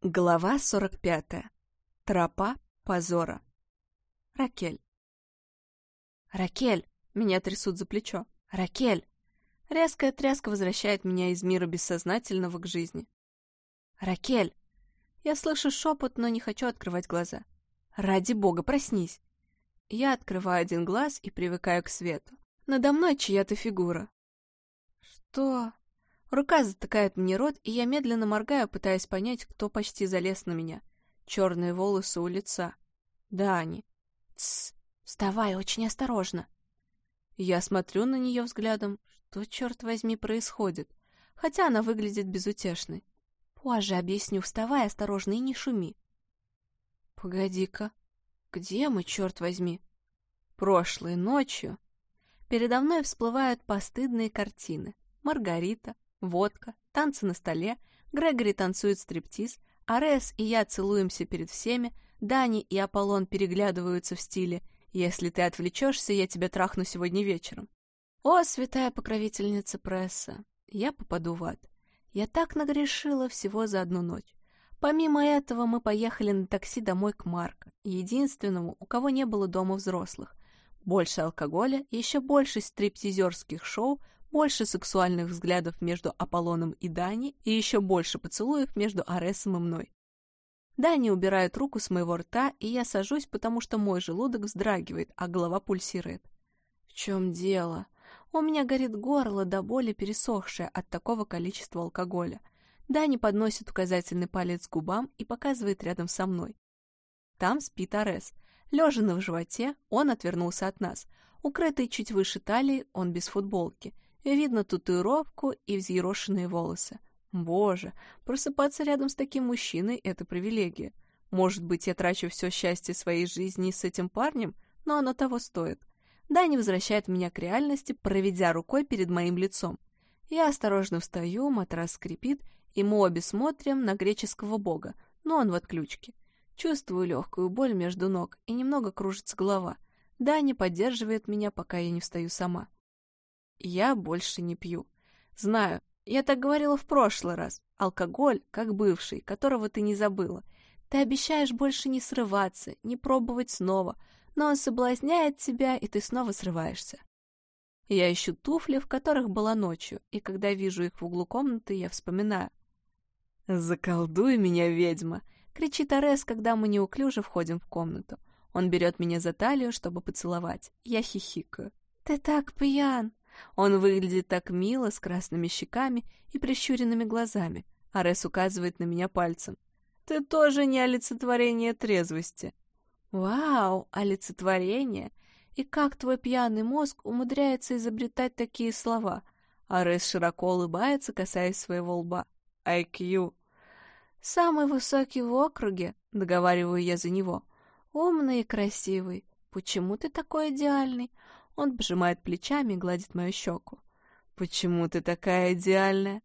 Глава 45. Тропа позора. Ракель. «Ракель!» — меня трясут за плечо. «Ракель!» Резкая тряска возвращает меня из мира бессознательного к жизни. «Ракель!» Я слышу шепот, но не хочу открывать глаза. «Ради бога, проснись!» Я открываю один глаз и привыкаю к свету. Надо мной чья-то фигура. «Что?» Рука затыкает мне рот, и я медленно моргаю, пытаясь понять, кто почти залез на меня. Черные волосы у лица. Да, они. Тссс, вставай, очень осторожно. Я смотрю на нее взглядом. Что, черт возьми, происходит? Хотя она выглядит безутешной. Позже объясню, вставай осторожно и не шуми. Погоди-ка, где мы, черт возьми? Прошлой ночью. Передо мной всплывают постыдные картины. Маргарита, водка, танцы на столе, Грегори танцует стриптиз, Арес и я целуемся перед всеми, Дани и Аполлон переглядываются в стиле «Если ты отвлечешься, я тебя трахну сегодня вечером». О, святая покровительница пресса, я попаду в ад. Я так нагрешила всего за одну ночь. Помимо этого, мы поехали на такси домой к Марко, единственному, у кого не было дома взрослых. Больше алкоголя, еще больше стриптизерских шоу, больше сексуальных взглядов между Аполлоном и Дани и еще больше поцелуев между Аресом и мной. Дани убирает руку с моего рта, и я сажусь, потому что мой желудок вздрагивает, а голова пульсирует. В чем дело? У меня горит горло до боли пересохшее от такого количества алкоголя. Дани подносит указательный палец к губам и показывает рядом со мной. Там спит Арес. Лежа на животе, он отвернулся от нас. Укрытый чуть выше талии, он без футболки — Видно татуировку и взъерошенные волосы. Боже, просыпаться рядом с таким мужчиной — это привилегия. Может быть, я трачу все счастье своей жизни с этим парнем, но оно того стоит. Дани возвращает меня к реальности, проведя рукой перед моим лицом. Я осторожно встаю, матрас скрипит, и мы обе смотрим на греческого бога, но он в отключке. Чувствую легкую боль между ног, и немного кружится голова. Дани поддерживает меня, пока я не встаю сама. Я больше не пью. Знаю, я так говорила в прошлый раз. Алкоголь, как бывший, которого ты не забыла. Ты обещаешь больше не срываться, не пробовать снова, но он соблазняет тебя, и ты снова срываешься. Я ищу туфли, в которых была ночью, и когда вижу их в углу комнаты, я вспоминаю. «Заколдуй меня, ведьма!» — кричит Арес, когда мы неуклюже входим в комнату. Он берет меня за талию, чтобы поцеловать. Я хихикаю. «Ты так пьян!» Он выглядит так мило, с красными щеками и прищуренными глазами. Арес указывает на меня пальцем. «Ты тоже не олицетворение трезвости». «Вау, олицетворение! И как твой пьяный мозг умудряется изобретать такие слова?» Арес широко улыбается, касаясь своего лба. «IQ». «Самый высокий в округе», — договариваю я за него. «Умный и красивый. Почему ты такой идеальный? Он пожимает плечами и гладит мою щеку. «Почему ты такая идеальная?»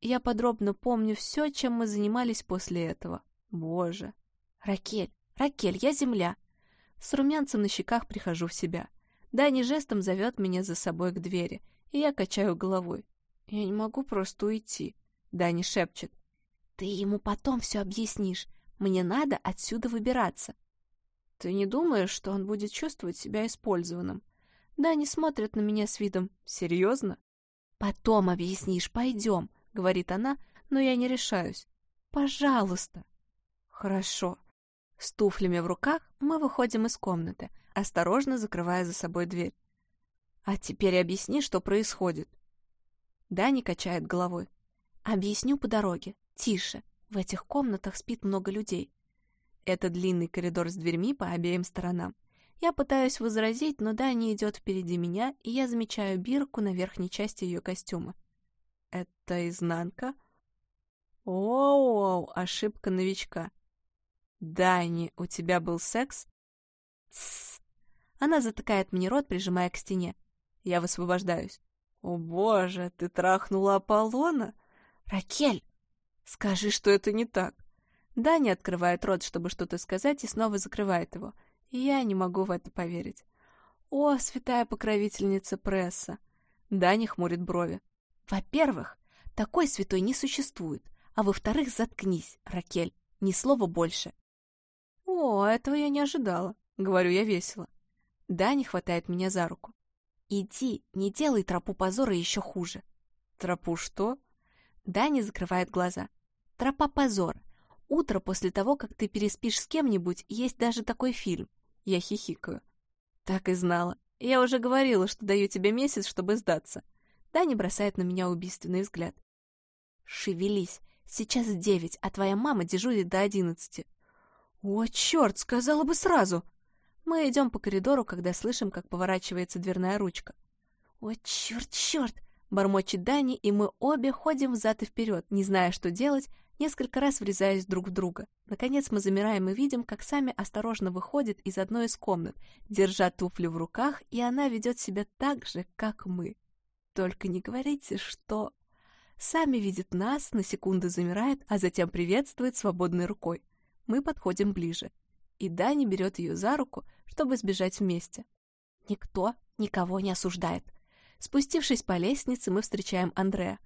Я подробно помню все, чем мы занимались после этого. Боже. Ракель, Ракель, я земля. С румянцем на щеках прихожу в себя. Дани жестом зовет меня за собой к двери, и я качаю головой. Я не могу просто уйти. Дани шепчет. Ты ему потом все объяснишь. Мне надо отсюда выбираться. Ты не думаешь, что он будет чувствовать себя использованным? Да, они смотрят на меня с видом «Серьезно?» «Потом объяснишь, пойдем», — говорит она, но я не решаюсь. «Пожалуйста». «Хорошо». С туфлями в руках мы выходим из комнаты, осторожно закрывая за собой дверь. «А теперь объясни, что происходит». Дани качает головой. «Объясню по дороге. Тише. В этих комнатах спит много людей». Это длинный коридор с дверьми по обеим сторонам. Я пытаюсь возразить, но Дани идет впереди меня, и я замечаю бирку на верхней части ее костюма. Это изнанка? Оу, ошибка новичка. Дани, у тебя был секс? Тссс. Она затыкает мне рот, прижимая к стене. Я высвобождаюсь. О боже, ты трахнула Аполлона? Ракель! Скажи, что это не так. Дани открывает рот, чтобы что-то сказать, и снова закрывает его. — я не могу в это поверить. О, святая покровительница пресса! Дани хмурит брови. Во-первых, такой святой не существует. А во-вторых, заткнись, Ракель, ни слова больше. О, этого я не ожидала, говорю я весело. Дани хватает меня за руку. Иди, не делай тропу позора еще хуже. Тропу что? Дани закрывает глаза. Тропа позора. Утро после того, как ты переспишь с кем-нибудь, есть даже такой фильм. Я хихикаю. Так и знала. Я уже говорила, что даю тебе месяц, чтобы сдаться. Дани бросает на меня убийственный взгляд. Шевелись. Сейчас девять, а твоя мама дежурит до одиннадцати. О, черт, сказала бы сразу. Мы идем по коридору, когда слышим, как поворачивается дверная ручка. О, черт, черт! Бормочет Дани, и мы обе ходим взад и вперед, не зная, что делать, несколько раз врезаясь друг в друга. Наконец мы замираем и видим, как сами осторожно выходит из одной из комнат, держа туфлю в руках, и она ведет себя так же, как мы. Только не говорите, что... Сами видит нас, на секунду замирает, а затем приветствует свободной рукой. Мы подходим ближе. И Дани берет ее за руку, чтобы сбежать вместе. Никто никого не осуждает. Спустившись по лестнице, мы встречаем Андрея.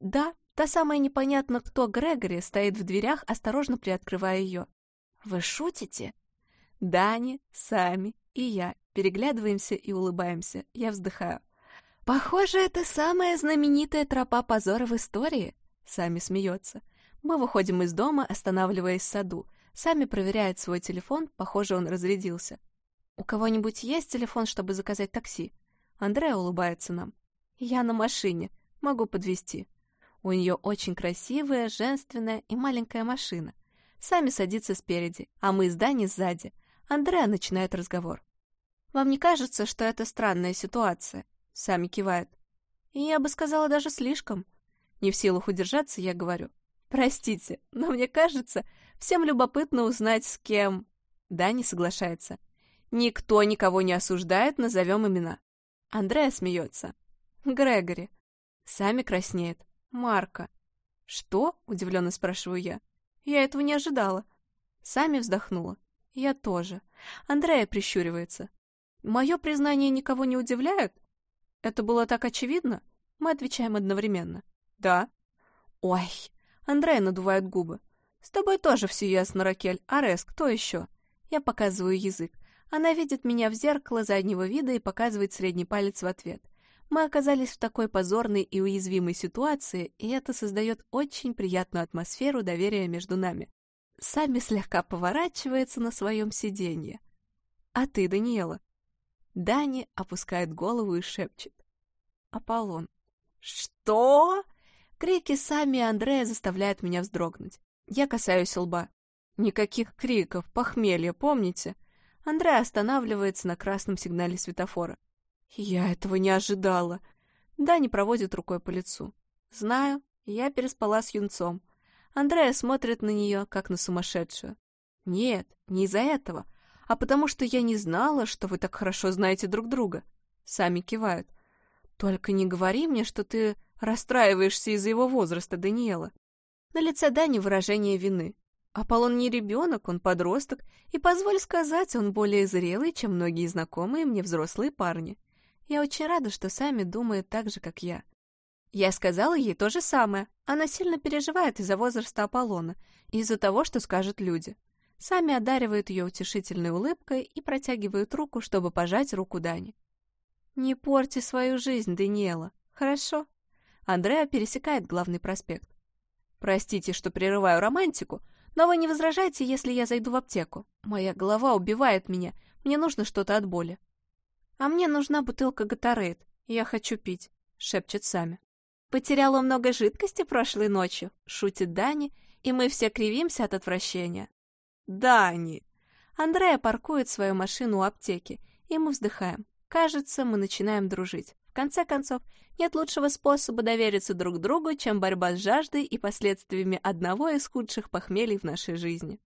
Да, та самая непонятно кто Грегори стоит в дверях, осторожно приоткрывая ее. «Вы шутите?» Дани, Сами и я переглядываемся и улыбаемся. Я вздыхаю. «Похоже, это самая знаменитая тропа позора в истории», — Сами смеется. Мы выходим из дома, останавливаясь в саду. Сами проверяет свой телефон, похоже, он разрядился. «У кого-нибудь есть телефон, чтобы заказать такси?» Андреа улыбается нам. «Я на машине, могу подвезти. У нее очень красивая, женственная и маленькая машина. Сами садится спереди, а мы с Дани сзади. Андреа начинает разговор. «Вам не кажется, что это странная ситуация?» Сами кивает. И я бы сказала даже слишком. Не в силах удержаться, я говорю. Простите, но мне кажется, всем любопытно узнать, с кем... Дани соглашается. Никто никого не осуждает, назовем имена. Андрея смеется. Грегори. Сами краснеет. Марка. Что? Удивленно спрашиваю я. Я этого не ожидала. Сами вздохнула. Я тоже. Андрея прищуривается. Мое признание никого не удивляет? Это было так очевидно? Мы отвечаем одновременно. Да. Ой. Андрея надувает губы. С тобой тоже все ясно, Ракель. Арес, кто еще? Я показываю язык. Она видит меня в зеркало заднего вида и показывает средний палец в ответ. Мы оказались в такой позорной и уязвимой ситуации, и это создает очень приятную атмосферу доверия между нами. Сами слегка поворачивается на своем сиденье. А ты, Даниэла? Дани опускает голову и шепчет. Аполлон. Что? Крики Сами и Андрея заставляют меня вздрогнуть. Я касаюсь лба. Никаких криков, похмелья, помните? Андрей останавливается на красном сигнале светофора. Я этого не ожидала. Дани проводит рукой по лицу. Знаю, я переспала с юнцом. Андрея смотрит на нее, как на сумасшедшую. Нет, не из-за этого, а потому что я не знала, что вы так хорошо знаете друг друга. Сами кивают. Только не говори мне, что ты расстраиваешься из-за его возраста, Даниэла. На лице Дани выражение вины. Аполлон не ребенок, он подросток, и, позволь сказать, он более зрелый, чем многие знакомые мне взрослые парни. Я очень рада, что Сами думает так же, как я. Я сказала ей то же самое. Она сильно переживает из-за возраста Аполлона и из-за того, что скажут люди. Сами одаривают ее утешительной улыбкой и протягивают руку, чтобы пожать руку Дани. «Не порти свою жизнь, Даниэла, хорошо?» Андреа пересекает главный проспект. «Простите, что прерываю романтику, но вы не возражаете, если я зайду в аптеку? Моя голова убивает меня, мне нужно что-то от боли». «А мне нужна бутылка Гатарейд, я хочу пить», — шепчет Сами. «Потеряла много жидкости прошлой ночью», — шутит Дани, и мы все кривимся от отвращения. «Дани!» Андрея паркует свою машину у аптеки, и мы вздыхаем. Кажется, мы начинаем дружить. В конце концов, нет лучшего способа довериться друг другу, чем борьба с жаждой и последствиями одного из худших похмелий в нашей жизни.